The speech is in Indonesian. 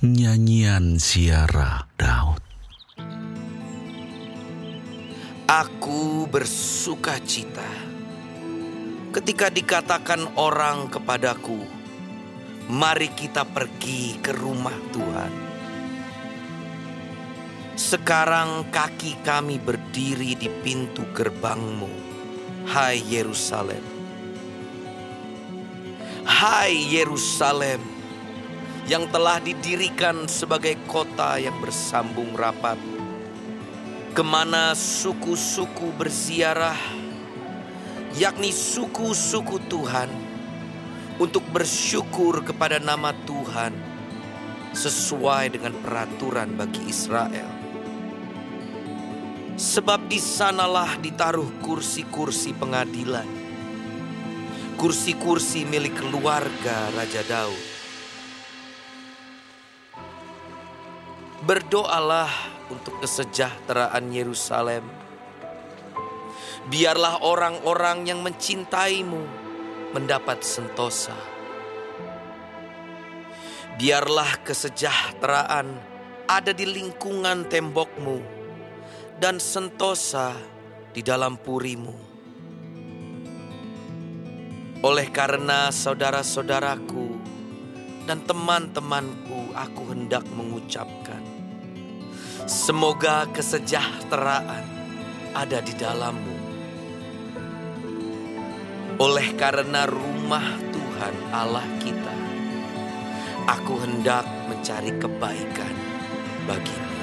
Nyanyian Ziarah Daud Aku bersuka cita ketika dikatakan orang kepadaku, "Mari kita pergi ke rumah Tuhan." Sekarang kaki kami berdiri di pintu gerbangmu, hai Yerusalem. Hai Yerusalem, yang telah didirikan sebagai kota yang bersambung rapat, ke mana suku-suku berziarah, yakni suku-suku Tuhan, untuk bersyukur kepada nama Tuhan sesuai dengan peraturan bagi Israel. Sebab di sanalah ditaruh kursi-kursi pengadilan, kursi-kursi milik keluarga Raja Daud. Berdoalah untuk kesejahteraan Yerusalem. Biarlah orang-orang yang mencintaimu mendapat sentosa. Biarlah kesejahteraan ada di lingkungan tembokmu dan sentosa di dalam purimu. Oleh karena saudara-saudaraku dan teman-temanku, aku hendak mengucapkan Semoga kesejahteraan ada di dalammu. Oleh karena rumah Tuhan Allah kita, aku hendak mencari kebaikan bagimu.